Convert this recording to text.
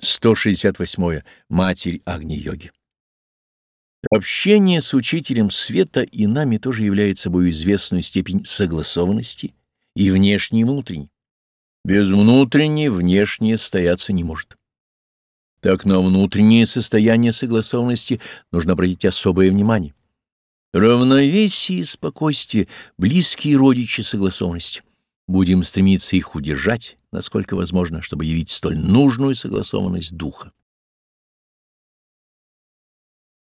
168. Матерь Агни-йоги. Общение с учителем света и нами тоже является собой известную степень согласованности и внешней, и внутренней. Без внутренней внешнее стояться не может. Так на внутреннее состояние согласованности нужно обратить особое внимание. Равновесие и спокойствие — близкие родичи согласованности. Будем стремиться их удержать, насколько возможно, чтобы явить столь нужную согласованность духа.